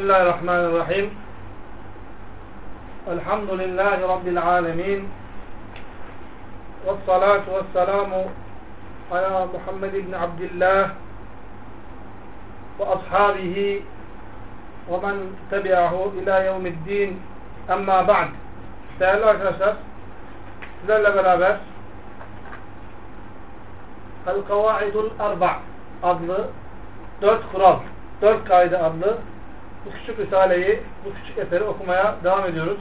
بسم الله الرحمن الرحيم. الحمد لله رب العالمين. والصلاة والسلام على محمد بن عبد الله وأصحابه ومن تبعه إلى يوم الدين. أما بعد سألوا أشخاص سألوا برابس القواعد الأربع أضل دوت خراب دوت قاعدة أضل bu küçük risaleyi, bu küçük eseri okumaya devam ediyoruz.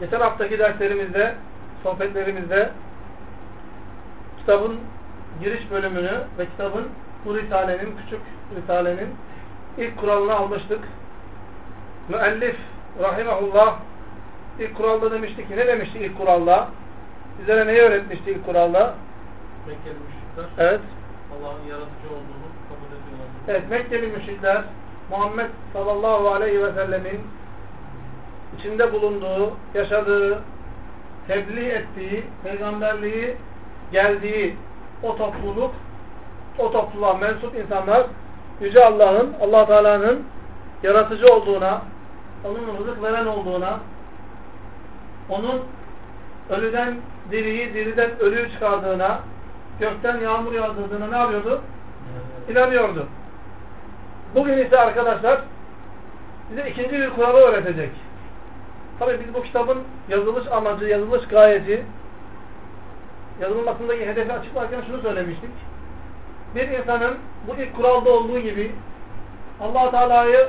Geçen haftaki derslerimizde, sohbetlerimizde kitabın giriş bölümünü ve kitabın bu risalenin, küçük risalenin ilk kuralını almıştık. Müellif rahimahullah ilk kuralda demişti ki, ne demişti ilk kuralda? Bizlere neyi öğretmişti ilk kuralda? Mekkeli müşrikler Evet. Allah'ın yaratıcı olduğunu kabul ediyorlar. Evet, Mekkeli müşrikler Muhammed sallallahu aleyhi ve sellemin içinde bulunduğu, yaşadığı, tebliğ ettiği, peygamberliği geldiği o topluluk, o topluluğa mensup insanlar Yüce Allah'ın, allah Teala'nın yaratıcı olduğuna, onun rızık veren olduğuna, onun ölüden diriyi, diriden ölüyü çıkardığına, gökten yağmur yağdırdığına ne yapıyordu? İnanıyordu. Bugün ise arkadaşlar bize ikinci bir kuralı öğretecek. Tabi biz bu kitabın yazılış amacı, yazılış gayesi, yazılmasındaki hedefi açıklarken şunu söylemiştik. Bir insanın bu ilk kuralda olduğu gibi allah Teala'yı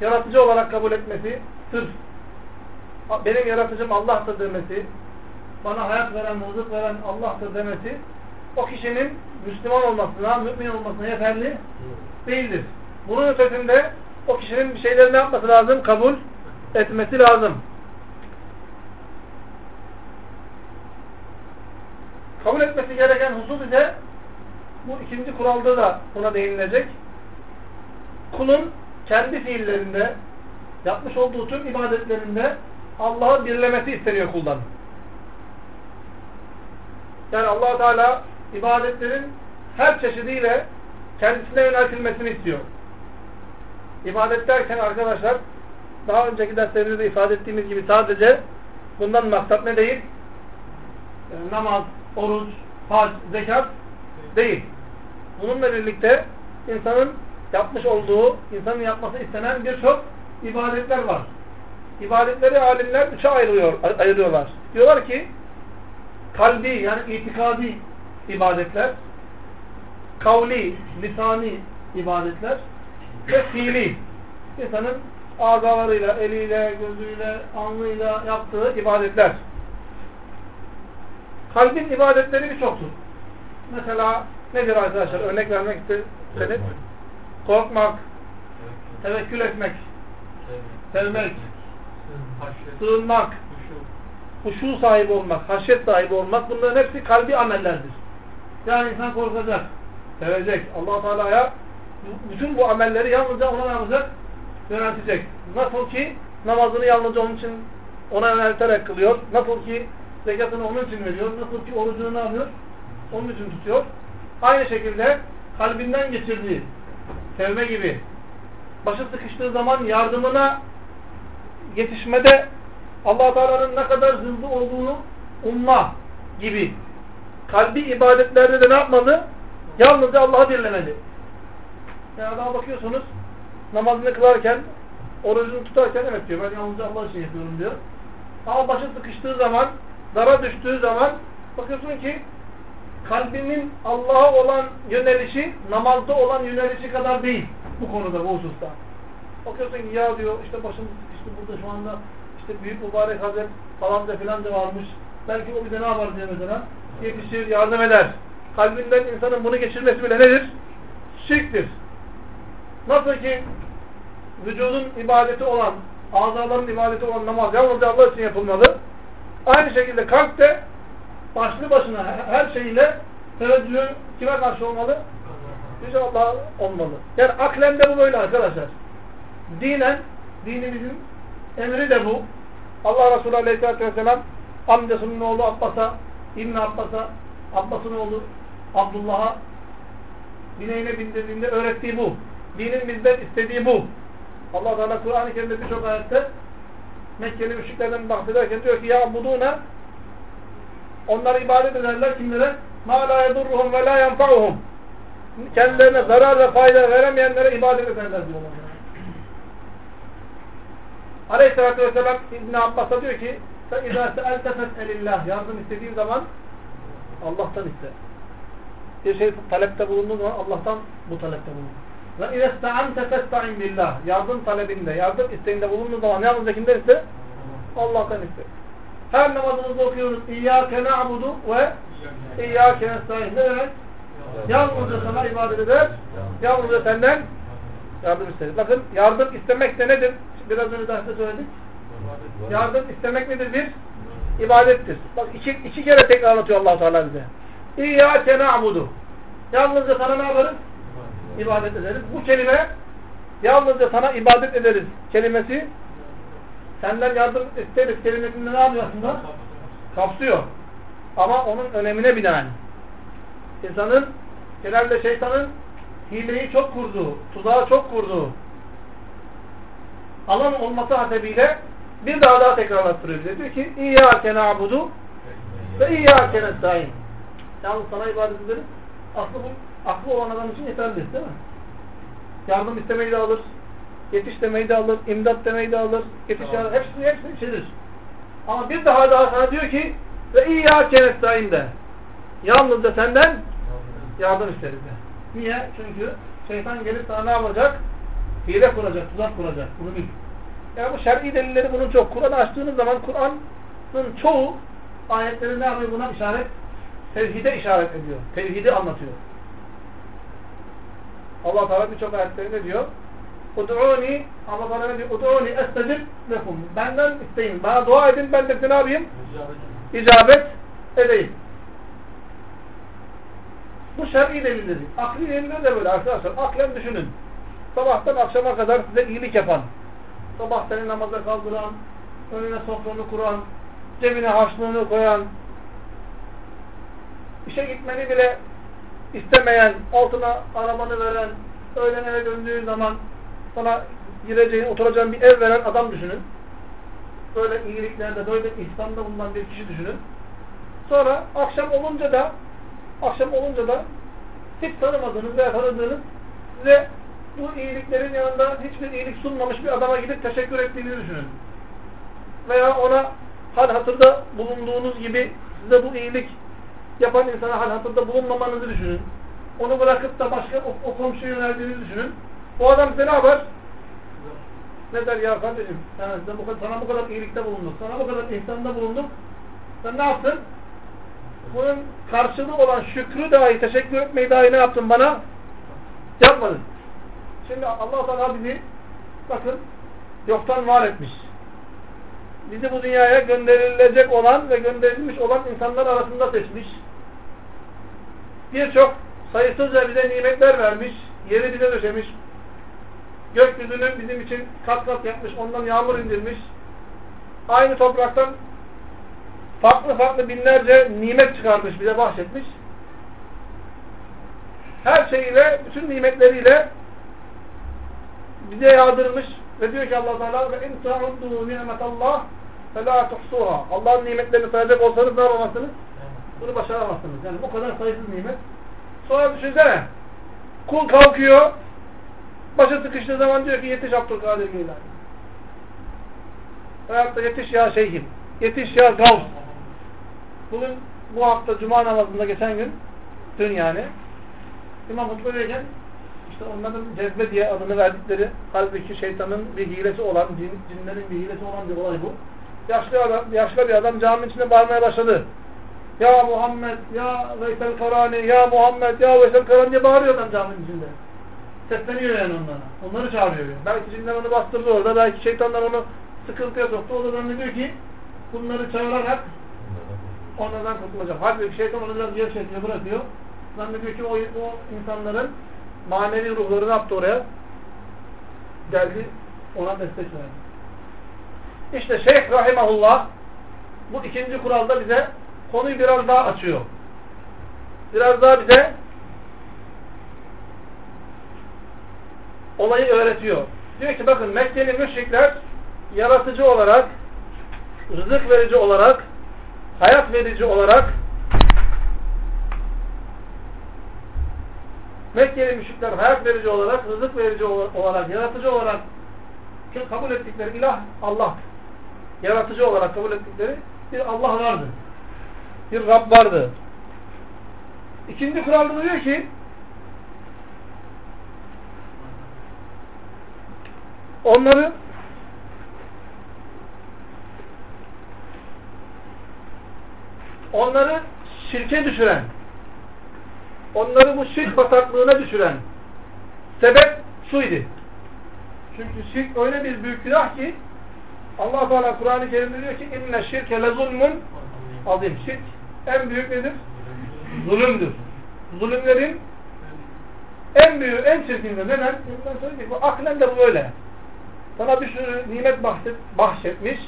yaratıcı olarak kabul etmesi, sırf benim yaratıcım Allah'tır demesi, bana hayat veren, rızık veren Allah'tır demesi, o kişinin Müslüman olmasına, mümin olmasına yeterli değildir. Bunun ötesinde o kişinin bir şeyleri ne yapması lazım? Kabul etmesi lazım. Kabul etmesi gereken husus ise bu ikinci kuralda da buna değinilecek. Kulun kendi fiillerinde yapmış olduğu tüm ibadetlerinde Allah'ı birlemesi isteniyor kuldan. Yani allah Teala ibadetlerin her çeşidiyle kendisine yöneltilmesini istiyor. İbadet derken arkadaşlar daha önceki derslerimizde ifade ettiğimiz gibi sadece bundan maksat ne değil? Yani namaz, oruç, hac, zekat değil. Bununla birlikte insanın yapmış olduğu, insanın yapması istenen birçok ibadetler var. İbadetleri alimler üçe ayırıyor, ayırıyorlar. Diyorlar ki kalbi yani itikadi ibadetler, kavli, lisani ibadetler ve fiili. İnsanın azalarıyla, eliyle, gözüyle, alnıyla yaptığı ibadetler. Kalbin ibadetleri birçoktur. Mesela nedir arkadaşlar? Örnek vermek istedim. Korkmak, tevekkül etmek, sevmek, sığınmak, huşu sahibi olmak, haşyet sahibi olmak bunların hepsi kalbi amellerdir. Yani insan korkacak, sevecek. allah Teala'ya bütün bu amelleri yalnızca ona yapacak? Yöneltecek. Nasıl ki namazını yalnızca onun için ona yönelterek kılıyor. Nasıl ki zekatını onun için veriyor. Nasıl ki orucunu ne yapıyor? Onun için tutuyor. Aynı şekilde kalbinden geçirdiği sevme gibi başı sıkıştığı zaman yardımına yetişmede allah Teala'nın ne kadar hızlı olduğunu umma gibi kalbi ibadetlerde de ne yapmalı? Yalnızca Allah'a birlemeli. Yani adama bakıyorsunuz namazını kılarken orucunu tutarken evet diyor ben yalnızca Allah için yapıyorum diyor. Ama başı sıkıştığı zaman dara düştüğü zaman bakıyorsun ki kalbinin Allah'a olan yönelişi namazda olan yönelişi kadar değil bu konuda bu hususta. Bakıyorsun ki ya diyor işte başım sıkıştı burada şu anda işte büyük mübarek hazret falanca filanca varmış. Belki o bize ne yapar diye mesela yetişir, yardım eder. Kalbinden insanın bunu geçirmesi bile nedir? Şirktir. Nasıl ki vücudun ibadeti olan, azaların ibadeti olan namaz yalnızca Allah için yapılmalı. Aynı şekilde kalp de başlı başına her şeyiyle teveccühü kime karşı olmalı? Yüce Allah olmalı. Yani aklen de bu böyle arkadaşlar. Dinen, dinimizin emri de bu. Allah Resulü Aleyhisselatü Vesselam amcasının oğlu Abbas'a, İbn Abbas'a, Abbas'ın oğlu Abdullah'a bineğine bindirdiğinde öğrettiği bu. Dinin bizden istediği bu. Allah Teala Kur'an-ı Kerim'de birçok ayette Mekkeli müşriklerden bahsederken diyor ki ya buduna onlar ibadet ederler kimlere? Ma la yedurruhum ve la yenfa'uhum. Kendilerine zarar ve fayda veremeyenlere ibadet ederler diyorlar. Aleyhisselatü Vesselam İbn Abbas'a diyor ki فَاِذَا سَأَلْتَ فَسْأَلِ Yardım istediğin zaman Allah'tan iste. Bir şey talepte bulunduğun zaman Allah'tan bu talepte bulun. Ve اِذَا اسْتَعَنْتَ فَاسْتَعِنْ بِاللّٰهِ Yardım talebinde, yardım isteğinde bulunduğun zaman yalnızca kimden iste? Allah'tan iste. Her namazımızda okuyoruz. İyyâke na'budu ve İyyâke nestaîn. Ne demek? Yalnızca sana ibadet eder. Yalnızca senden yardım isteriz. Bakın yardım istemek de nedir? Biraz önce derste söyledik. Yardım istemek nedir? Bir ibadettir. Bak iki, iki kere tekrar anlatıyor allah Teala bize. İyyâke na'budu. Yalnızca sana ne yaparız? İbadet ederiz. Bu kelime yalnızca sana ibadet ederiz kelimesi senden yardım isteriz kelimesinde ne yapıyor aslında? Kapsıyor. Ama onun önemine binaen. İnsanın genelde şeytanın hileyi çok kurduğu, tuzağı çok kurduğu alan olması hasebiyle bir daha daha tekrarlattırıyor bize. Diyor ki İyyâke na'budu ve İyyâke nestaîn. Yalnız sana ibadet ederiz. Aslı bu aklı olan adam için yeterli değil mi? Yardım istemeyi de alır. Yetiş demeyi de alır. imdat demeyi de alır. Yetiş tamam. yardım. Hepsini hepsini içerir. Ama bir daha daha sana diyor ki ve İyyâke nestaîn de. Yalnızca senden yardım isteriz de. Niye? Çünkü şeytan gelip sana ne yapacak? Hile kuracak, tuzak kuracak. Bunu bil. Yani bu şer'i delilleri bunun çok. Kur'an'ı açtığınız zaman Kur'an'ın çoğu ayetleri ne yapıyor buna işaret? Tevhide işaret ediyor. Tevhidi anlatıyor. Allah Teala birçok ayetlerinde diyor. Ud'uni Allah Teala ne diyor? Ud'uni estecib lekum. Benden isteyin. Bana dua edin. Ben de ne yapayım? İcabet edeyim. Bu şer'i delilleri. Akli deliller de böyle arkadaşlar. Aklen düşünün. Sabahtan akşama kadar size iyilik yapan, sabah seni namaza kaldıran, önüne sofranı kuran, cebine harçlığını koyan, işe gitmeni bile istemeyen, altına arabanı veren, öğlen eve döndüğün zaman sana gireceğin, oturacağın bir ev veren adam düşünün. Böyle iyiliklerde, böyle ihsanda bulunan bir kişi düşünün. Sonra akşam olunca da akşam olunca da hiç tanımadığınız veya tanıdığınız size bu iyiliklerin yanında hiçbir iyilik sunmamış bir adama gidip teşekkür ettiğini düşünün. Veya ona hal hatırda bulunduğunuz gibi size bu iyilik yapan insana hal hatırda bulunmamanızı düşünün. Onu bırakıp da başka o, o komşuya yöneldiğinizi düşünün. O adam size ne yapar? Ne der ya kardeşim yani bu kadar, sana bu kadar iyilikte bulunduk, sana bu kadar ihsanda bulunduk. Sen ne yaptın? Bunun karşılığı olan şükrü dahi, teşekkür etmeyi dahi ne yaptın bana? Yapmadın. Şimdi allah Teala bizi bakın yoktan var etmiş. Bizi bu dünyaya gönderilecek olan ve gönderilmiş olan insanlar arasında seçmiş. Birçok sayısızca bize nimetler vermiş, yeri bize döşemiş, gökyüzünü bizim için kat kat yapmış, ondan yağmur indirmiş. Aynı topraktan farklı farklı binlerce nimet çıkarmış, bize bahşetmiş. Her şeyiyle, bütün nimetleriyle bize yağdırmış ve diyor ki Allah Teala ve in ta'uddu ni'metallah fela tuhsuha. Allah'ın nimetlerini sayacak olsanız ne yapamazsınız? Bunu başaramazsınız. Yani bu kadar sayısız nimet. Sonra düşünsene. Kul kalkıyor. Başa sıkıştığı zaman diyor ki yetiş Abdülkadir Geylani. Veyahut da yetiş ya şeyhim. Yetiş ya Gavs. Bugün bu hafta Cuma namazında geçen gün dün yani İmam hutbedeyken işte onların cezbe diye adını verdikleri halbuki şeytanın bir hilesi olan, cin, cinlerin bir hilesi olan bir olay bu. Yaşlı, adam, yaşlı bir adam caminin içinde bağırmaya başladı. Ya Muhammed, ya Veysel Karani, ya Muhammed, ya Veysel Karani diye bağırıyor adam caminin içinde. Sesleniyor yani onlara. Onları çağırıyor. Yani. Belki cinler onu bastırdı orada, belki şeytanlar onu sıkıntıya soktu. O da zannediyor ki bunları çağırarak onlardan kurtulacak. Halbuki şeytan onu biraz gevşetiyor, bırakıyor. Zannediyor ki o, o insanların manevi ruhları ne yaptı oraya? Geldi ona destek verdi. İşte Şeyh Rahimahullah bu ikinci kuralda bize konuyu biraz daha açıyor. Biraz daha bize olayı öğretiyor. Diyor ki bakın Mekkeli müşrikler yaratıcı olarak, rızık verici olarak, hayat verici olarak Mekkeli müşrikler hayat verici olarak, rızık verici olarak, yaratıcı olarak kabul ettikleri ilah Allah. Yaratıcı olarak kabul ettikleri bir Allah vardı. Bir Rab vardı. İkinci kuralda diyor ki onları onları şirke düşüren onları bu şirk bataklığına düşüren sebep şuydu. Çünkü şirk öyle bir büyük günah ki Allah Teala Kur'an-ı Kerim'de diyor ki inne şirke lezulmun azim. Şirk en büyük nedir? Zulümdür. Zulümlerin en büyüğü, en çirkindir. Neden? Bundan sonra ki bu aklen de bu böyle. Sana bir sürü nimet bahset, bahşetmiş.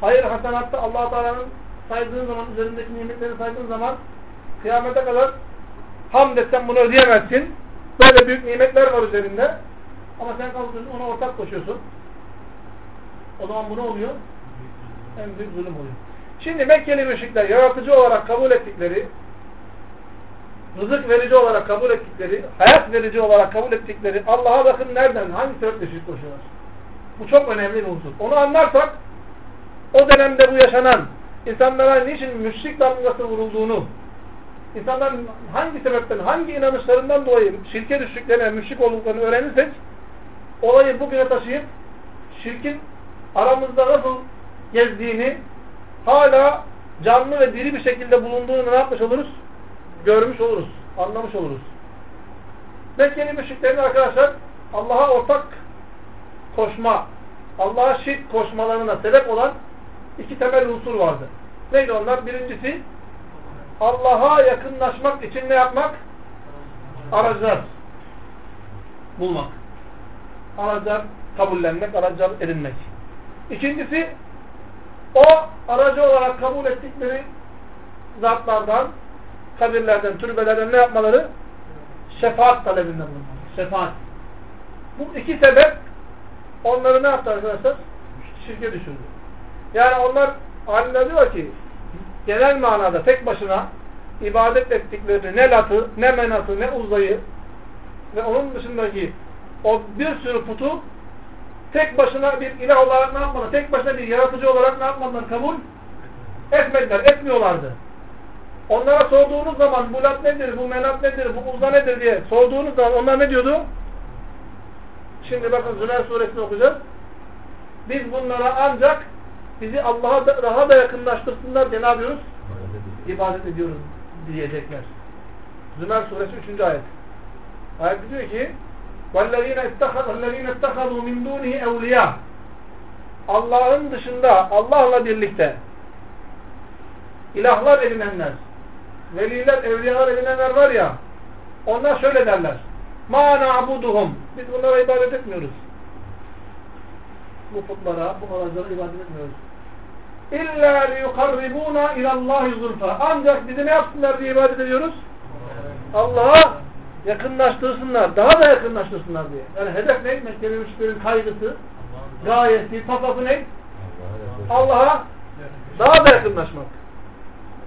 Hayır hasanatta allah Teala'nın saydığın zaman, üzerindeki nimetleri saydığın zaman kıyamete kadar hamd etsen bunu ödeyemezsin. Böyle büyük nimetler var üzerinde. Ama sen kalkıyorsun ona ortak koşuyorsun. O zaman bu ne oluyor? En büyük zulüm oluyor. Şimdi Mekkeli müşrikler yaratıcı olarak kabul ettikleri, rızık verici olarak kabul ettikleri, hayat verici olarak kabul ettikleri Allah'a bakın nereden, hangi sebeple şirk koşuyorlar? Bu çok önemli bir unsur. Onu anlarsak o dönemde bu yaşanan insanlara niçin müşrik damgası vurulduğunu, insanların hangi sebepten, hangi inanışlarından dolayı şirke düştüklerine, müşrik olduklarını öğrenirsek olayı bugüne taşıyıp şirkin aramızda nasıl gezdiğini hala canlı ve diri bir şekilde bulunduğunu ne yapmış oluruz? Görmüş oluruz. Anlamış oluruz. Mekkeli müşriklerin arkadaşlar Allah'a ortak koşma, Allah'a şirk koşmalarına sebep olan iki temel unsur vardı. Neydi onlar? Birincisi Allah'a yakınlaşmak için ne yapmak? Aracılar bulmak. Aracılar kabullenmek, aracılar edinmek. İkincisi o aracı olarak kabul ettikleri zatlardan, kabirlerden, türbelerden ne yapmaları? Şefaat talebinden bulunmaları. Şefaat. Bu iki sebep onları ne yaptı arkadaşlar? Şirke düşürdü. Yani onlar alimler diyor ki genel manada tek başına ibadet ettiklerini ne latı, ne menatı, ne uzayı ve onun dışındaki o bir sürü putu tek başına bir ilah olarak ne yapmadılar? Tek başına bir yaratıcı olarak ne yapmadılar? Kabul etmediler, etmiyorlardı. Onlara sorduğunuz zaman bu lat nedir, bu menat nedir, bu uzda nedir diye sorduğunuz zaman onlar ne diyordu? Şimdi bakın Zümer suresini okuyacağız. Biz bunlara ancak bizi Allah'a da, daha da yakınlaştırsınlar diye ne yapıyoruz? İbadet ediyoruz diyecekler. Zümer suresi 3. ayet. Ayet diyor ki وَالَّذ۪ينَ اتَّخَذُوا مِنْ دُونِهِ اَوْلِيَا Allah'ın dışında, Allah'la birlikte ilahlar edinenler, veliler, evliyalar edinenler var ya, onlar şöyle derler. مَا نَعْبُدُهُمْ Biz bunlara ibadet etmiyoruz. Bu putlara, bu aracılara ibadet etmiyoruz. İlla liyukarribuna ilallahi zulfa. Ancak bizi ne yapsınlar diye ibadet ediyoruz? Allah'a yakınlaştırsınlar. Daha da yakınlaştırsınlar diye. Yani hedef ne? Mekkeli müşriklerin kaygısı, gayesi, tasafı ne? Allah'a daha da yakınlaşmak.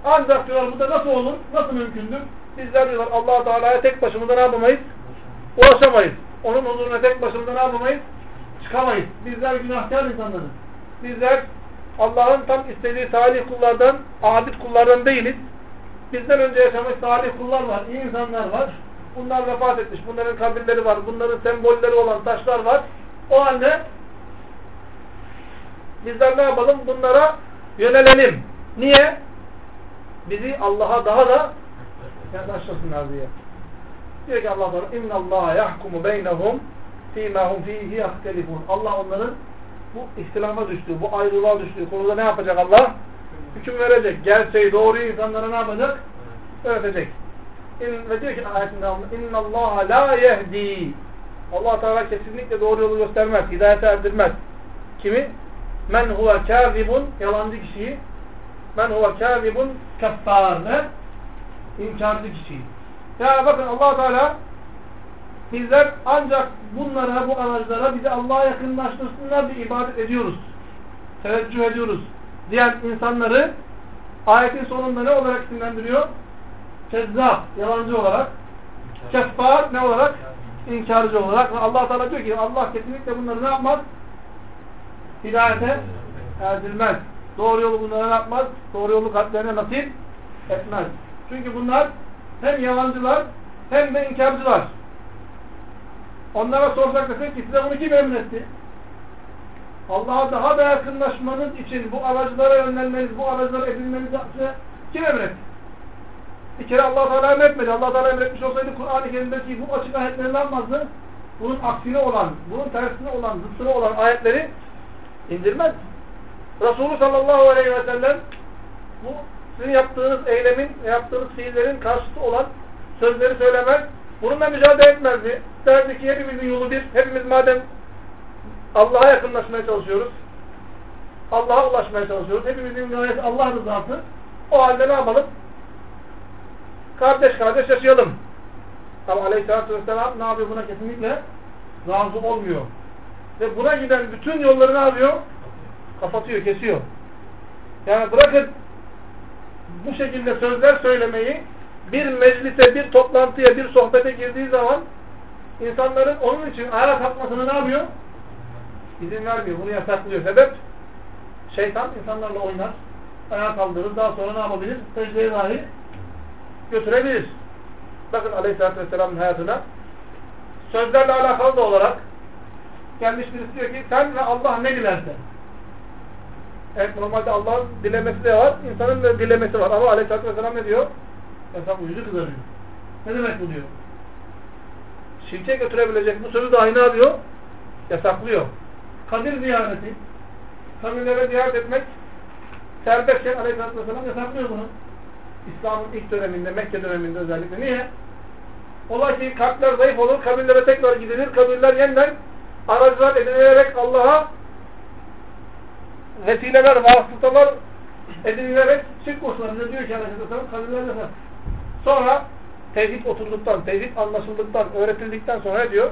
Ancak diyorlar bu da nasıl olur? Nasıl mümkündür? Bizler diyorlar allah Teala'ya tek başımıza ne yapamayız? Ulaşamayız. Onun huzuruna tek başımıza ne yapamayız? Çıkamayız. Bizler günahkar insanlarız. Bizler Allah'ın tam istediği salih kullardan, abid kullardan değiliz. Bizden önce yaşamış salih kullar var, iyi insanlar var. Bunlar vefat etmiş, bunların kabirleri var, bunların sembolleri olan taşlar var. O halde bizler ne yapalım? Bunlara yönelelim. Niye? Bizi Allah'a daha da yaklaştırsınlar diye. Diyor ki Allah Teala inna Allah yahkumu beynehum fîmâ hum fîhî yahtelifûn. Allah onların bu ihtilafa düştüğü, bu ayrılığa düştüğü konuda ne yapacak Allah? Hüküm verecek. Gerçeği, doğruyu insanlara ne yapacak? Öğretecek. İn, ve diyor ki ayetin devamında اِنَّ اللّٰهَ لَا يَهْد۪ي allah Teala kesinlikle doğru yolu göstermez, hidayete erdirmez. Kimi? Men huve kâzibun, yalancı kişiyi. Men huve kâzibun keffâr ne? İnkarcı kişiyi. Yani bakın allah Teala Bizler ancak bunlara, bu araçlara bizi Allah'a yakınlaştırsınlar diye ibadet ediyoruz. Teveccüh ediyoruz. Diyen insanları ayetin sonunda ne olarak isimlendiriyor? Kezzap, yalancı olarak. Keffar ne olarak? İnkarcı olarak. Ve allah Teala diyor ki Allah kesinlikle bunları ne yapmaz? Hidayete erdirmez. Doğru yolu bunlara ne yapmaz? Doğru yolu kalplerine nasip etmez. Çünkü bunlar hem yalancılar hem de inkarcılar. Onlara sorsak desek ki size bunu kim emretti? Allah'a daha da yakınlaşmanız için bu aracılara yönelmeniz, bu aracılara edinmeniz kim emretti? Bir kere Allah Teala emretmedi. Allah Teala emretmiş olsaydı Kur'an-ı Kerim'deki bu açık ayetleri ne? Bunun aksine olan, bunun tersine olan, zıttına olan ayetleri indirmez. Resulü sallallahu aleyhi ve sellem bu sizin yaptığınız eylemin, yaptığınız fiillerin karşıtı olan sözleri söylemez. Bununla mücadele etmezdi. Derdi ki hepimizin yolu bir. Hepimiz madem Allah'a yakınlaşmaya çalışıyoruz. Allah'a ulaşmaya çalışıyoruz. Hepimizin gayesi Allah rızası. O halde ne yapalım? Kardeş kardeş yaşayalım. Ama aleyhissalatü vesselam ne yapıyor buna kesinlikle? Razı olmuyor. Ve buna giden bütün yolları ne yapıyor? Kapatıyor, kesiyor. Yani bırakın bu şekilde sözler söylemeyi bir meclise, bir toplantıya, bir sohbete girdiği zaman insanların onun için ayağa kalkmasını ne yapıyor? İzin vermiyor. Bunu yasaklıyor. Sebep? Şeytan insanlarla oynar. Ayağa kaldırır. Daha sonra ne yapabilir? Secdeye dahi götürebilir. Bakın Aleyhisselatü Vesselam'ın hayatına sözlerle alakalı da olarak gelmiş birisi diyor ki sen ve Allah ne dilerse Evet normalde Allah'ın dilemesi de var, insanın da dilemesi var. Ama Aleyhisselatü Vesselam ne diyor? Hesap yüzü kızarıyor. Ne demek bu diyor? Şirke götürebilecek bu sözü dahi ne yapıyor? Yasaklıyor. Kadir ziyareti, kabirlere ziyaret etmek serbestken Aleyhisselatü Vesselam yasaklıyor bunu. İslam'ın ilk döneminde, Mekke döneminde özellikle. Niye? Ola ki kalpler zayıf olur, kabirlere tekrar gidilir, kabirler yeniden aracılar edinilerek Allah'a vesileler, vasıtalar edinilerek şirk koşular. Ne diyor ki Aleyhisselam? Kabirlerde Sonra tevhid oturduktan, tevhid anlaşıldıktan, öğretildikten sonra diyor?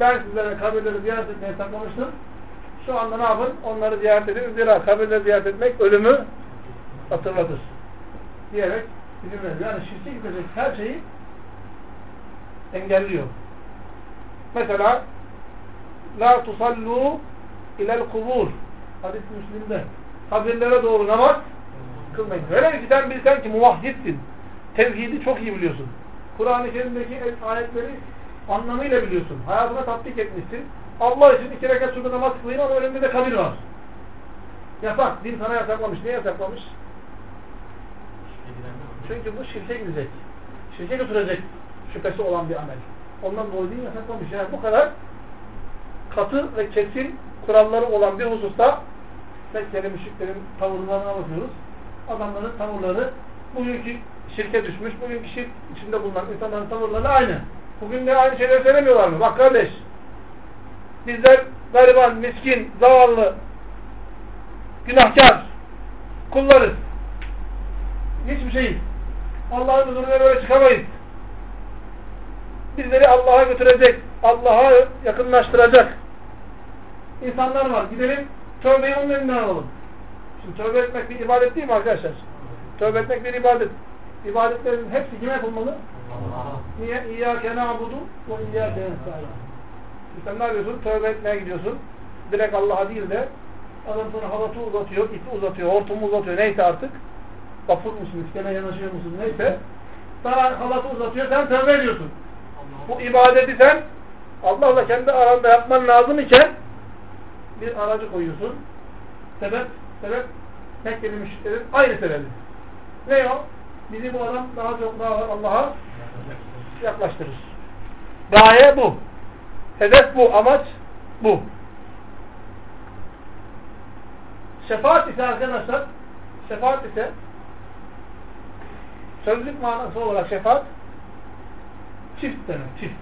Ben sizlere kabirleri ziyaret etmeye saklamıştım. Şu anda ne yapın? Onları ziyaret edin. Zira kabirleri ziyaret etmek ölümü hatırlatır. Diyerek izin. Yani şirke gidecek her şeyi engelliyor. Mesela La tusallu ilel kubur Hadis-i Müslim'de kabirlere doğru namaz kılmayın. Öyle ki sen bilsen ki muvahhidsin. Tevhidi çok iyi biliyorsun. Kur'an-ı Kerim'deki ayetleri anlamıyla biliyorsun. Hayatına tatbik etmişsin. Allah için iki rekat şurada namaz kılayım ama önünde de kabir var. Yasak. Din sana yasaklamış. Niye yasaklamış? Çünkü bu şirke gidecek. Şirke götürecek şüphesi olan bir amel. Ondan dolayı din yasaklamış. Yani bu kadar katı ve kesin kuralları olan bir hususta Mekkeli müşriklerin tavırlarına bakıyoruz. Adamların tavırları bugünkü şirke düşmüş, bugünkü şirk içinde bulunan insanların tavırları aynı. Bugün de aynı şeyleri söylemiyorlar mı? Bak kardeş, bizler gariban, miskin, zavallı, günahkar, kullarız. Hiçbir şeyiz. Allah'ın huzuruna böyle çıkamayız. Bizleri Allah'a götürecek, Allah'a yakınlaştıracak insanlar var. Gidelim tövbeyi onun elinden alalım. Şimdi tövbe etmek bir ibadet değil mi arkadaşlar? Tövbe etmek bir ibadet. İbadetlerin hepsi kime yapılmalı? Niye? İyyâke na'budu ve iyyâke nesta'in. Sen ne yapıyorsun? Tövbe etmeye gidiyorsun. Direkt Allah'a değil de adam sana halatı uzatıyor, ipi uzatıyor, hortumu uzatıyor. Neyse artık. Vapur musun, iskele yanaşıyor musun neyse. Sana halatı uzatıyor, sen tövbe ediyorsun. Bu ibadeti sen Allah'la kendi aranda yapman lazım iken bir aracı koyuyorsun. Sebep, sebep Mekkeli müşriklerin aynı sebebi. Ne o? Bizi bu adam daha çok daha Allah'a yaklaştırır. Gaye bu. Hedef bu, amaç bu. Şefaat ise arkadaşlar, şefaat ise sözlük manası olarak şefaat çift demek, çift.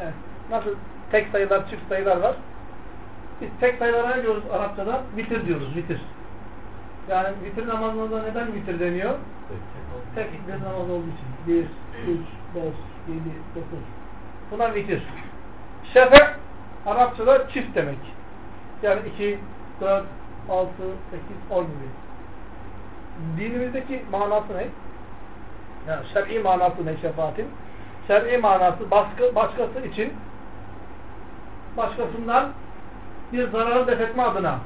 Yani nasıl tek sayılar, çift sayılar var. Biz tek sayılara ne diyoruz Arapçada? Vitir diyoruz, vitir. Yani vitir namazında neden vitir deniyor? Tek bir namaz olduğu için. 1, 3, 5, 7, 9. Buna vitir. Şefe Arapçada çift demek. Yani 2, 4, 6, 8, 10 gibi. Dinimizdeki manası ne? Yani şer'i manası ne şefaatin? Şer'i manası baskı, başkası için başkasından bir zararı defetme adına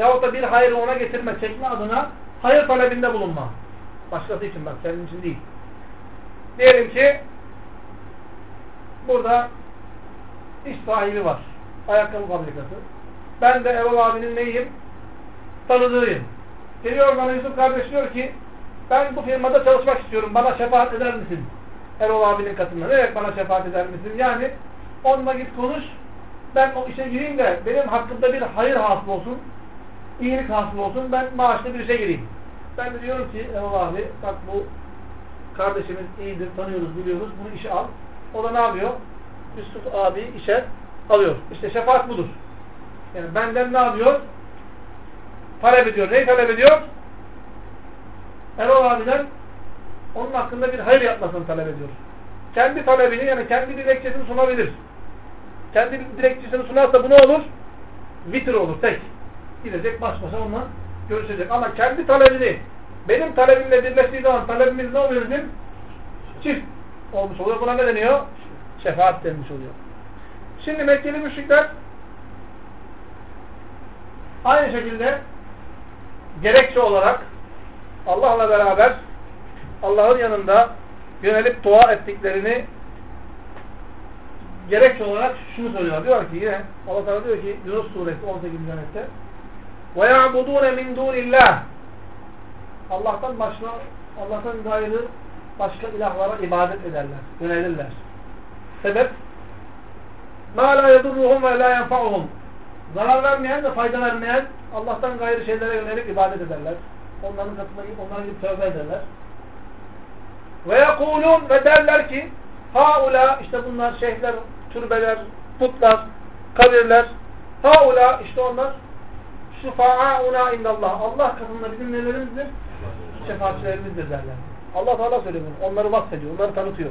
yahut da bir hayrı ona getirme, çekme adına hayır talebinde bulunma. Başkası için bak, senin için değil. Diyelim ki burada iş sahibi var. Ayakkabı fabrikası. Ben de Erol abinin neyim? Tanıdığıyım. Geliyor bana Yusuf kardeş diyor ki ben bu firmada çalışmak istiyorum. Bana şefaat eder misin? Erol abinin katında. Ne demek bana şefaat eder misin? Yani onunla git konuş. Ben o işe gireyim de benim hakkımda bir hayır hasıl olsun. İyilik hasıl olsun. Ben maaşlı bir işe gireyim. Ben de diyorum ki Erol abi bak bu kardeşimiz iyidir, tanıyoruz, biliyoruz. Bunu işe al. O da ne yapıyor? Yusuf abi işe alıyor. İşte şefaat budur. Yani benden ne yapıyor? Talep ediyor. Neyi talep ediyor? Erol abiden onun hakkında bir hayır yapmasını talep ediyor. Kendi talebini yani kendi dilekçesini sunabilir. Kendi dilekçesini sunarsa bu ne olur? Vitir olur, tek. Gidecek baş başa onunla görüşecek. Ama kendi talebini benim talebimle birleştiği zaman talebimiz ne oluyor bizim? Çift olmuş oluyor. Buna ne deniyor? Şefaat denmiş oluyor. Şimdi Mekkeli müşrikler aynı şekilde gerekçe olarak Allah'la beraber Allah'ın yanında yönelip dua ettiklerini gerekçe olarak şunu söylüyor. Diyor ki yine Allah Teala diyor ki Yunus suresi 18. ayette وَيَعْبُدُونَ مِنْ دُونِ اللّٰهِ Allah'tan başka Allah'tan gayrı başka ilahlara ibadet ederler, yönelirler. Sebep مَا لَا يَضُرُّهُمْ وَلَا يَنْفَعُهُمْ Zarar vermeyen ve fayda vermeyen Allah'tan gayrı şeylere yönelik ibadet ederler. Onların katına onlara gidip tövbe ederler. Ve yekulun ve derler ki haula işte bunlar şeyhler, türbeler, putlar, kabirler haula işte onlar şufa'auna indallah. Allah katında bizim nelerimizdir? Şefaatçilerimizdir derler. Allah Teala söylüyor. Onları vasfediyor, onları tanıtıyor.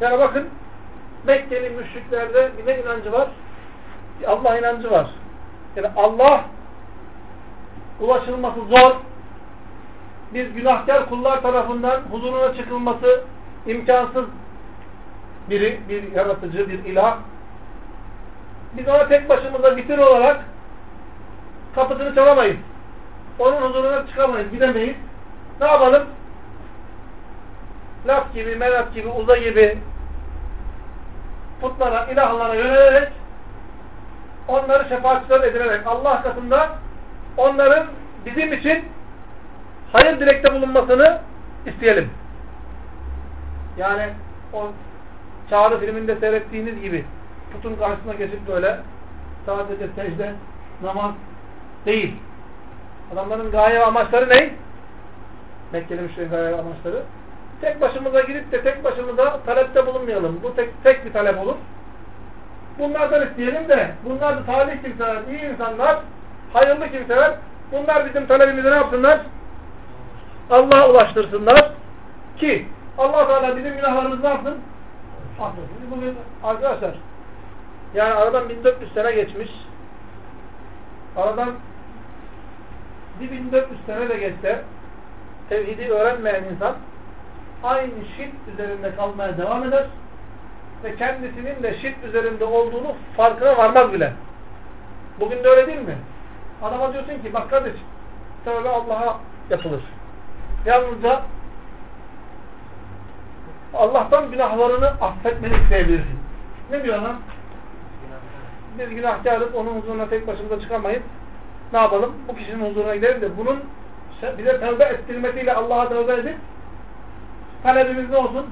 Yani bakın Mekkeli müşriklerde ne inancı var? Allah inancı var. Yani Allah ulaşılması zor. Biz günahkar kullar tarafından huzuruna çıkılması imkansız biri, bir yaratıcı, bir ilah. Biz ona tek başımıza bitir olarak kapısını çalamayız. Onun huzuruna çıkamayız, gidemeyiz. Ne yapalım? Laf gibi, melat gibi, uza gibi putlara, ilahlara yönelerek onları şefaatçiler edinerek Allah katında onların bizim için hayır dilekte bulunmasını isteyelim. Yani o Çağrı filminde seyrettiğiniz gibi putun karşısına geçip böyle sadece secde, namaz değil. Adamların gaye amaçları ne? Mekkeli müşterinin gaye amaçları. Tek başımıza gidip de tek başımıza talepte bulunmayalım. Bu tek, tek bir talep olur. Bunlardan isteyelim de bunlar da talih kimseler, iyi insanlar, hayırlı kimseler. Bunlar bizim talebimizi ne yapsınlar? Allah'a ulaştırsınlar ki Allah Teala bizim günahlarımızı ne yapsın? Bugün arkadaşlar yani aradan 1400 sene geçmiş. Aradan bir 1400 sene de geçse tevhidi öğrenmeyen insan aynı şirk üzerinde kalmaya devam eder ve kendisinin de şirk üzerinde olduğunu farkına varmaz bile. Bugün de öyle değil mi? Adama diyorsun ki bak kardeşim tövbe Allah'a yapılır. Yalnızca Allah'tan günahlarını affetmeni isteyebilirsin. Ne diyor lan? Biz günahkarız, onun huzuruna tek başımıza çıkamayız. Ne yapalım? Bu kişinin huzuruna gidelim de bunun bize tövbe ettirmesiyle Allah'a tövbe edip talebimiz ne olsun?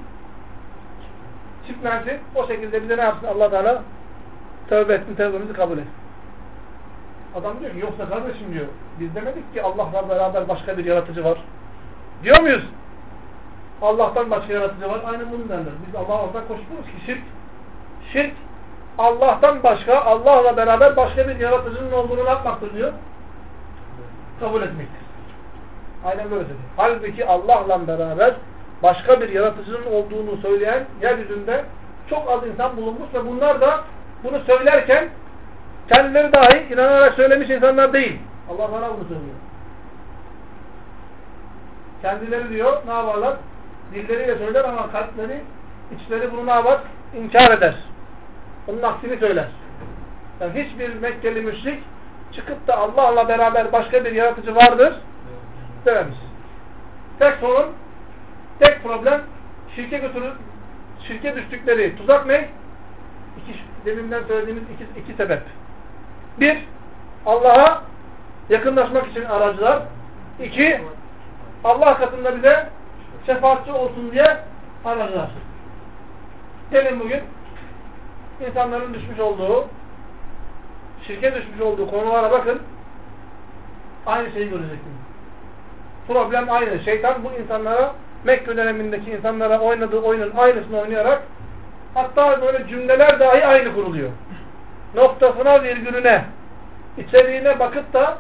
Çiftlensin. O şekilde bize ne yapsın Allah Teala? Tövbe etsin, tövbemizi kabul etsin. Adam diyor ki yoksa kardeşim diyor biz demedik ki Allah'la beraber başka bir yaratıcı var. Diyor muyuz? Allah'tan başka yaratıcı var. Aynen bunu derler. Biz Allah'a ortak koşmuyoruz ki şirk. Şirk Allah'tan başka, Allah'la beraber başka bir yaratıcının olduğunu yapmaktır diyor. Kabul etmektir. Aynen böyle söylüyor. Halbuki Allah'la beraber başka bir yaratıcının olduğunu söyleyen yeryüzünde çok az insan bulunmuş ve bunlar da bunu söylerken kendileri dahi inanarak söylemiş insanlar değil. Allah bana bunu söylüyor. Kendileri diyor ne yaparlar? Dilleriyle söyler ama kalpleri, içleri bunu ne yapar? İnkar eder. Onun aksini söyler. Yani hiçbir Mekkeli müşrik çıkıp da Allah'la beraber başka bir yaratıcı vardır dememiş. Tek sorun, tek problem şirke götürür, şirke düştükleri tuzak ne? İki, deminden söylediğimiz iki, iki sebep. Bir, Allah'a yakınlaşmak için aracılar. İki, Allah katında bize şefaatçi olsun diye aracılar. Gelin bugün insanların düşmüş olduğu, şirke düşmüş olduğu konulara bakın. Aynı şeyi göreceksiniz. Problem aynı. Şeytan bu insanlara Mekke dönemindeki insanlara oynadığı oyunun aynısını oynayarak hatta böyle cümleler dahi aynı kuruluyor. Noktasına virgülüne içeriğine bakıp da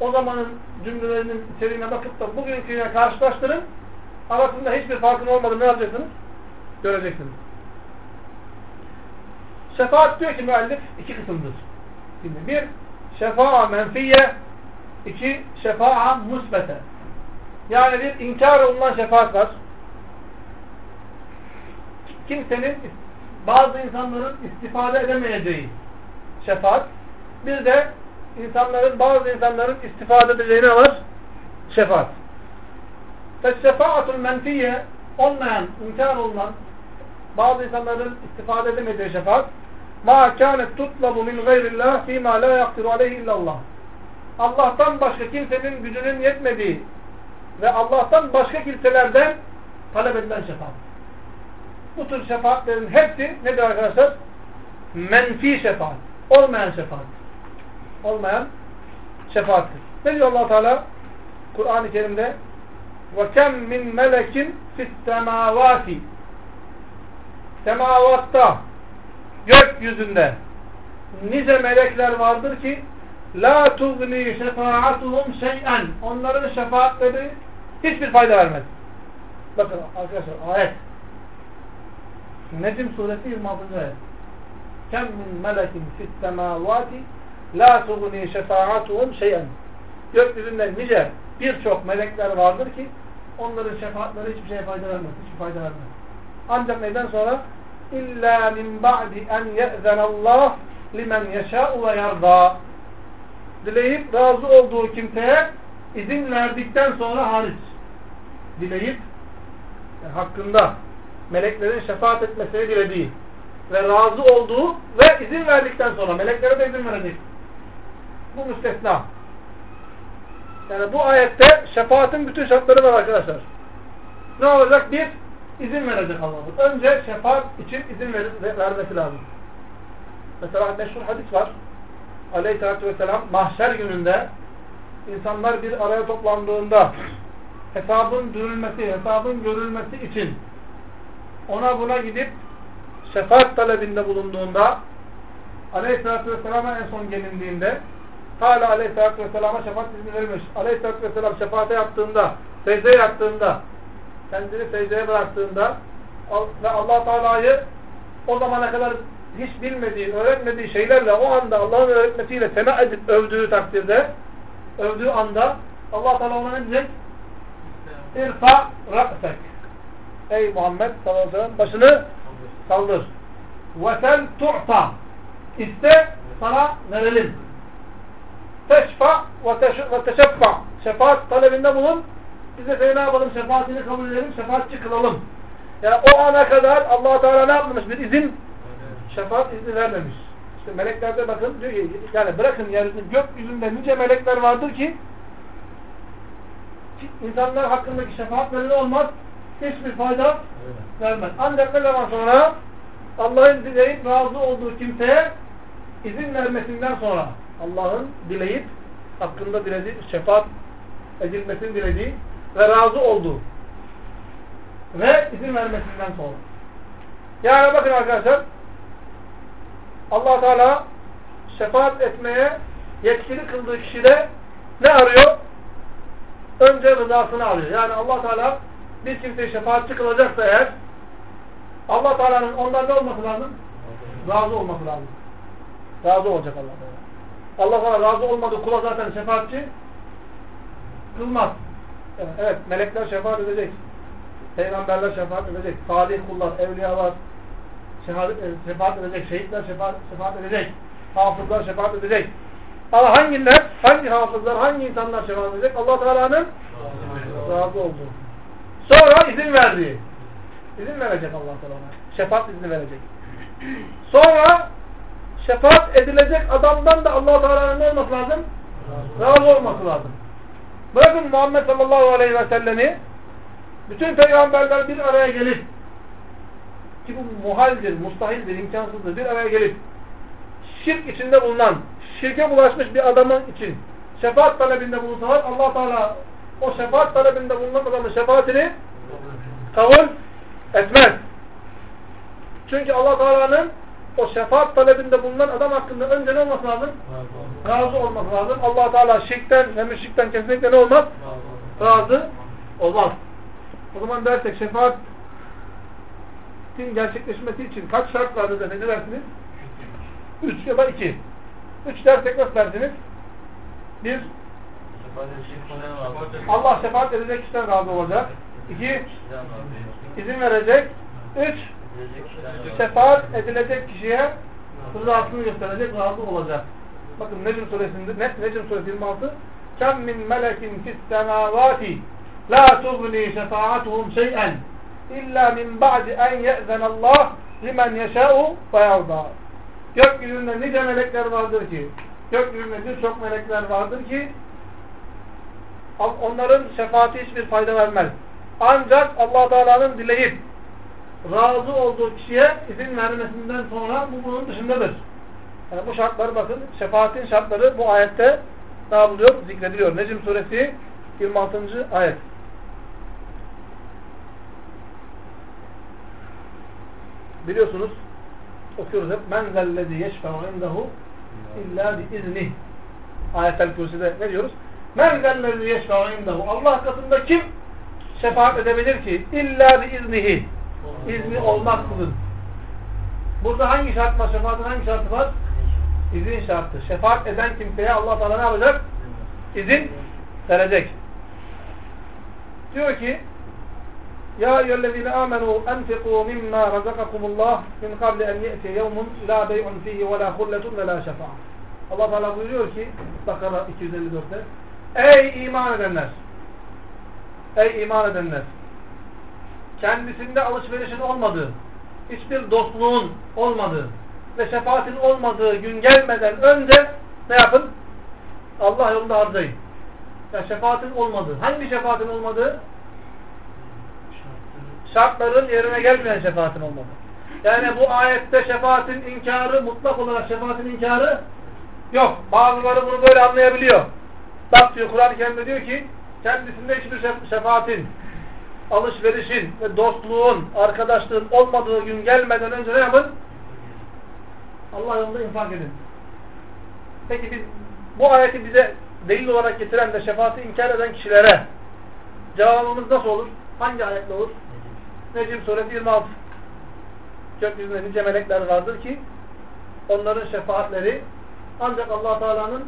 o zamanın cümlelerinin içeriğine bakıp da bugünküyle karşılaştırın arasında hiçbir farkın olmadığını ne yapacaksınız? Göreceksiniz. Şefaat diyor ki müellif iki kısımdır. Şimdi bir şefa'a menfiye iki şefa'a musbete. Yani bir inkar olunan şefaat var. Kimsenin bazı insanların istifade edemeyeceği şefaat. Bir de insanların bazı insanların istifade edeceği ne var? Şefaat. Şefaatul menfiye olmayan, inkar olunan bazı insanların istifade edemeyeceği şefaat ma kânet tutlabu min gayrillah fîmâ la yaktiru aleyhi illallah. Allah'tan başka kimsenin gücünün yetmediği ve Allah'tan başka kimselerden talep edilen şefaat. Bu tür şefaatlerin hepsi nedir arkadaşlar? Menfi şefaat. Olmayan şefaat. Olmayan şefaattir. Ne diyor allah Teala Kur'an-ı Kerim'de? وَكَمْ مِنْ مَلَكٍ فِي السَّمَاوَاتِ Semavatta, gökyüzünde nice melekler vardır ki la tugni şefaatuhum şey'en onların şefaatleri hiçbir fayda vermez. Bakın arkadaşlar ayet. Necm suresi 26. ayet. Kem min melekin fis semavati la tugni şefaatuhum şey'en Gökyüzünde nice birçok melekler vardır ki onların şefaatleri hiçbir şeye fayda vermez. Hiçbir fayda vermez. Ancak neden sonra illa min ba'di en ye'zenallah limen yeşâ'u ve yarda dileyip razı olduğu kimseye izin verdikten sonra hariç dileyip yani hakkında meleklerin şefaat etmesini dilediği ve razı olduğu ve izin verdikten sonra meleklere de izin verecek. Bu müstesna. Yani bu ayette şefaatin bütün şartları var arkadaşlar. Ne olacak? Bir, izin verecek Allah'ın. Önce şefaat için izin ver vermesi lazım. Mesela meşhur hadis var. Aleyhisselatü Vesselam mahşer gününde insanlar bir araya toplandığında hesabın dürülmesi, hesabın görülmesi için ona buna gidip şefaat talebinde bulunduğunda Aleyhisselatü Vesselam'a en son gelindiğinde hala Aleyhisselatü Vesselam'a şefaat izni verilmiş. Aleyhisselatü Vesselam şefaate yaptığında, secdeye yattığında, kendini secdeye bıraktığında ve allah Teala'yı o zamana kadar hiç bilmediği, öğretmediği şeylerle o anda Allah'ın öğretmesiyle sena edip övdüğü takdirde övdüğü anda Allah Teala ona ne diyecek? İrfa ra'sek. Ey Muhammed sallallahu aleyhi ve sellem başını kaldır. Ve sen tu'ta. İste sana verelim. Teşfa ve teşeffa. Şefaat talebinde bulun. Biz de ne yapalım? Şefaatini kabul edelim. Şefaatçi kılalım. Yani o ana kadar allah Teala ne yapmamış? Bir izin şefaat izni vermemiş. İşte meleklerde bakın diyor ki yani bırakın yeryüzünde gökyüzünde nice melekler vardır ki insanlar hakkındaki şefaatleri olmaz. Hiçbir fayda vermez. Ancak ne zaman sonra Allah'ın dileyip razı olduğu kimseye izin vermesinden sonra Allah'ın dileyip hakkında dilediği şefaat edilmesini dilediği ve razı olduğu ve izin vermesinden sonra. Yani bakın arkadaşlar allah Teala şefaat etmeye yetkili kıldığı kişide ne arıyor? Önce rızasını arıyor. Yani allah Teala bir kimseyi şefaatçi kılacaksa eğer Allah Teala'nın ondan ne olması lazım? Razı olması lazım. Razı olacak Allah Teala. Allah Teala razı olmadığı kula zaten şefaatçi kılmaz. Evet, melekler şefaat edecek. Peygamberler şefaat edecek. Salih kullar, evliyalar e, şefaat edecek. Şehitler şefaat, şefaat edecek. Hafızlar şefaat edecek. Ama hangiler, hangi hafızlar, hangi insanlar şefaat edecek? Allah Teala'nın razı olduğu. Sonra izin verdiği. İzin verecek Allah Teala. Şefaat izni verecek. Sonra şefaat edilecek adamdan da Allah Teala'nın ne olması lazım? Razı olması lazım. Bırakın Muhammed sallallahu aleyhi ve sellemi bütün peygamberler bir araya gelip ki bu muhaldir, mustahildir, imkansızdır bir araya gelip şirk içinde bulunan, şirke bulaşmış bir adamın için şefaat talebinde bulunsalar allah Teala o şefaat talebinde bulunan adamın şefaatini kabul etmez. Çünkü allah Teala'nın o şefaat talebinde bulunan adam hakkında önce ne olması lazım? Razı olması lazım. allah Teala şirkten ve müşrikten kesinlikle ne olmaz? Razı olmaz. O zaman dersek şefaatin gerçekleşmesi için kaç şart vardır da ne dersiniz? Üç ya da iki. Üç dersek nasıl dersiniz? Bir, Allah şefaat edecek kişiden razı olacak. İki, izin verecek. Üç, şefaat edilecek kişiye rızasını gösterecek, razı olacak. Bakın Necm suresinde, ne? Necm suresi 26 Kem min melekin fis semavati la tugni şefaatuhum şey'en illa min ba'di en ye'zen Allah limen yeşâ'u feyavdâ Gökyüzünde nice melekler vardır ki gökyüzünde birçok melekler vardır ki onların şefaati hiçbir fayda vermez. Ancak allah Teala'nın dileyip razı olduğu kişiye izin vermesinden sonra bu bunun dışındadır. Yani bu şartları bakın, şefaatin şartları bu ayette ne yapılıyor? Zikrediliyor. Necm suresi 26. ayet. Biliyorsunuz okuyoruz hep men zellezi yeşfe'u indehu illa bi izni ayetel kürsüde ne diyoruz? Men zellezi yeşfe'u indehu Allah katında kim şefaat edebilir ki? İlla bi iznihi izni olmaksızın. Burada hangi şart var? Şefaatin hangi şartı var? İzin şartı. Şefaat eden kimseye Allah Teala ne yapacak? İzin verecek. Diyor ki Ya eyyühellezine amenu enfiqu mimma razakakumullah min kabli en ye'ti yevmun la bey'un fihi ve la hulletun ve la şefa'a. Allah Teala buyuruyor ki Bakara 254'te Ey iman edenler! Ey iman edenler! Kendisinde alışverişin olmadığı, hiçbir dostluğun olmadığı ve şefaatin olmadığı gün gelmeden önce ne yapın? Allah yolunda harcayın. Ya şefaatin olmadığı. Hangi şefaatin olmadığı? Şartların yerine gelmeyen şefaatin olmadığı. Yani bu ayette şefaatin inkarı, mutlak olarak şefaatin inkarı yok. Bazıları bunu böyle anlayabiliyor. Bak diyor Kur'an-ı Kerim'de diyor ki kendisinde hiçbir şefaatin, alışverişin ve dostluğun, arkadaşlığın olmadığı gün gelmeden önce ne yapın? Allah yolunda infak edin. Peki biz bu ayeti bize delil olarak getiren ve şefaati inkar eden kişilere cevabımız nasıl olur? Hangi ayetle olur? Necim suresi 26. Gökyüzünde nice melekler vardır ki onların şefaatleri ancak allah Teala'nın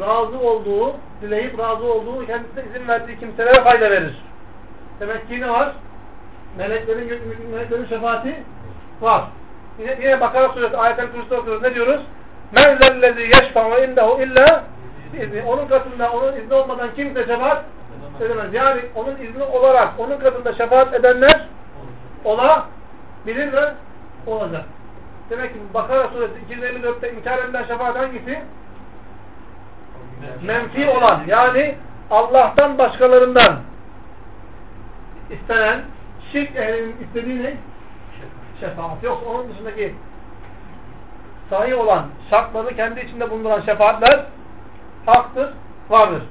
razı olduğu, dileyip razı olduğu, kendisine izin verdiği kimselere fayda verir. Demek ki ne var? Meleklerin, meleklerin şefaati var. Yine, yine Bakara suresi ayetel kürsüde okuyoruz. Ne diyoruz? Men zellezi yeşfa'u indehu illa izni. Onun katında onun izni olmadan kimse şefaat edemez. Yani onun izni olarak onun katında şefaat edenler olabilir ve olacak. Demek ki Bakara suresi 254'te inkar edilen şefaat hangisi? Menfi olan. Yani Allah'tan başkalarından istenen şirk ehlinin istediği ne? Şefaat. Yoksa onun dışındaki sahih olan şartları kendi içinde bulunduran şefaatler haktır, vardır.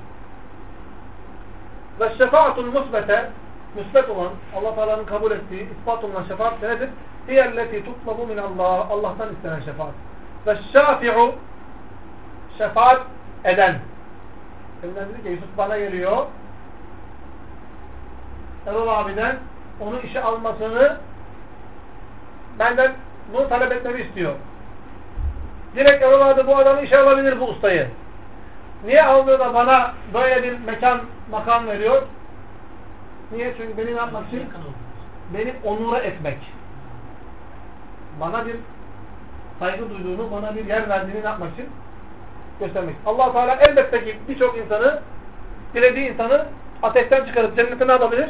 Ve şefaatul musbete müsbet olan, Allah Teala'nın kabul ettiği, ispat olan şefaat nedir? Hiyelleti tutlabu minallah, Allah'tan istenen şefaat. Ve şafi'u şefaat eden. Elimden dedi ki Yusuf bana geliyor. Erol abiden onu işe almasını benden bunu talep etmemi istiyor. Direkt Allah'da bu adamı işe alabilir bu ustayı. Niye almıyor da bana böyle bir mekan, makam veriyor? Niye? Çünkü beni ne yapmak için? Beni onura etmek. Bana bir saygı duyduğunu, bana bir yer verdiğini ne yapmak için? Göstermek. allah Teala elbette ki birçok insanı, dilediği insanı ateşten çıkarıp cennete ne yapabilir?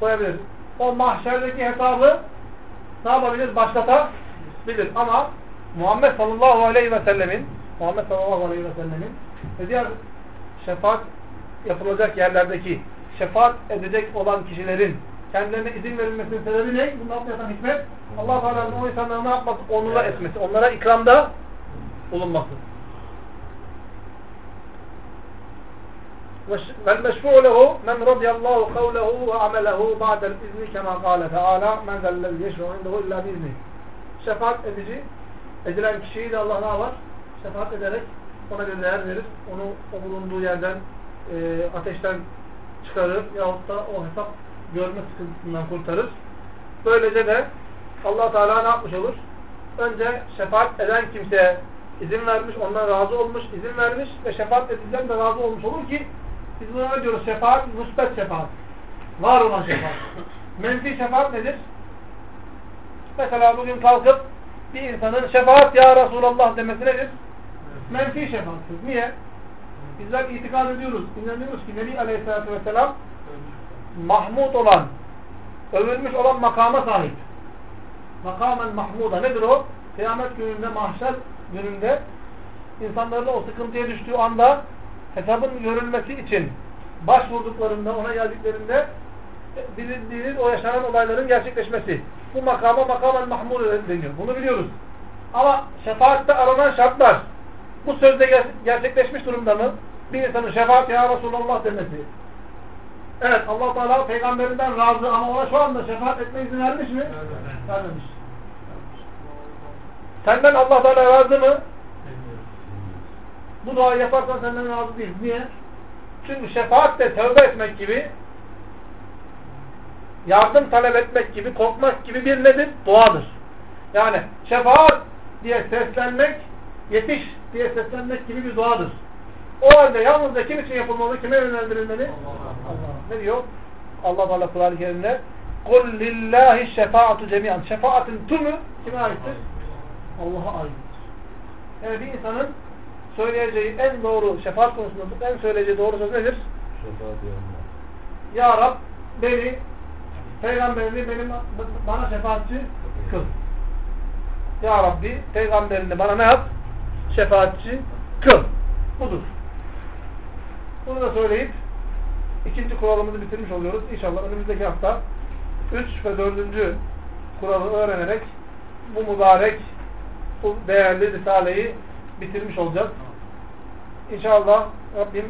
Koyabilir. O mahşerdeki hesabı ne yapabilir? Başlatabilir. Ama Muhammed sallallahu aleyhi ve sellemin Muhammed sallallahu aleyhi ve sellemin ve diğer şefaat yapılacak yerlerdeki şefaat edecek olan kişilerin kendilerine izin verilmesinin sebebi ne? Bunun altında yatan hikmet Allah Teala'nın o insanlara ne yapması? Onura etmesi. Onlara ikramda bulunması. والمشفوع له من رضي الله قوله وعمله بعد الإذن كما قال تعالى من ذا الذي يشفع عنده إلا بإذنه şefaat edici edilen kişiyi de Allah ne yapar? Şefaat ederek ona bir değer verir. Onu o bulunduğu yerden e, ateşten çıkarır yahut da o hesap görme sıkıntısından kurtarır. Böylece de allah Teala ne yapmış olur? Önce şefaat eden kimseye izin vermiş, ondan razı olmuş, izin vermiş ve şefaat edilen de razı olmuş olur ki biz buna ne diyoruz? Şefaat, müsbet şefaat. Var olan şefaat. Menfi şefaat nedir? Mesela bugün kalkıp bir insanın şefaat ya Resulallah demesi nedir? Menfi şefaattir. Niye? Bizler itikad ediyoruz. İnanıyoruz ki Nebi Aleyhisselatü Vesselam mahmud olan, övülmüş olan makama sahip. Makamen mahmuda. Nedir o? Kıyamet gününde, mahşer gününde insanların o sıkıntıya düştüğü anda hesabın görülmesi için başvurduklarında, ona geldiklerinde bilindiğiniz o yaşanan olayların gerçekleşmesi. Bu makama makamen mahmud deniyor. Bunu biliyoruz. Ama şefaatte aranan şartlar bu sözde gerçekleşmiş durumda mı? Bir insanın şefaat ya Resulallah demesi. Evet allah Teala peygamberinden razı ama ona şu anda şefaat etme izin vermiş mi? Evet. Vermemiş. Senden allah Teala razı mı? Bu duayı yaparsan senden razı değil. Niye? Çünkü şefaat de tövbe etmek gibi yardım talep etmek gibi, korkmak gibi bir nedir? Duadır. Yani şefaat diye seslenmek, yetiş diye seslenmek gibi bir duadır. O halde yalnızca kim için yapılmalı, kime yönlendirilmeli? Allah. Allah. Ne diyor? Allah Teala Kur'an-ı Kerim'de قُلْ لِلّٰهِ الشَّفَاعَةُ cemiyan. Şefaatin tümü kime aittir? Allah'a aittir. Yani bir insanın söyleyeceği en doğru şefaat konusunda en söyleyeceği doğru söz nedir? Şefaat ya Rab beni peygamberini benim bana şefaatçi kıl. Ya Rabbi peygamberini bana ne yap? Şefaatçi kıl. Budur. Bunu da söyleyip ikinci kuralımızı bitirmiş oluyoruz. İnşallah önümüzdeki hafta üç ve dördüncü kuralı öğrenerek bu mübarek, bu değerli risaleyi bitirmiş olacağız. İnşallah Rabbim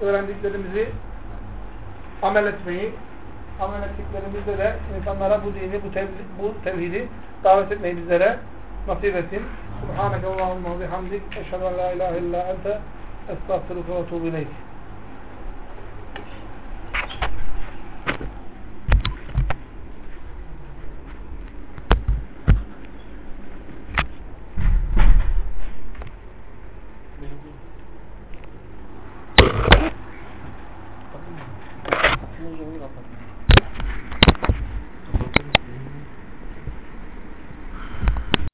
öğrendiklerimizi amel etmeyi, amel ettiklerimizde de insanlara bu dini, bu, tevhid, bu tevhidi davet etmeyi bizlere nasip etsin. Subhaneke Allahumma bihamdik. Eşhedü en la ilahe illa ente estağfiruka ve tuğbu.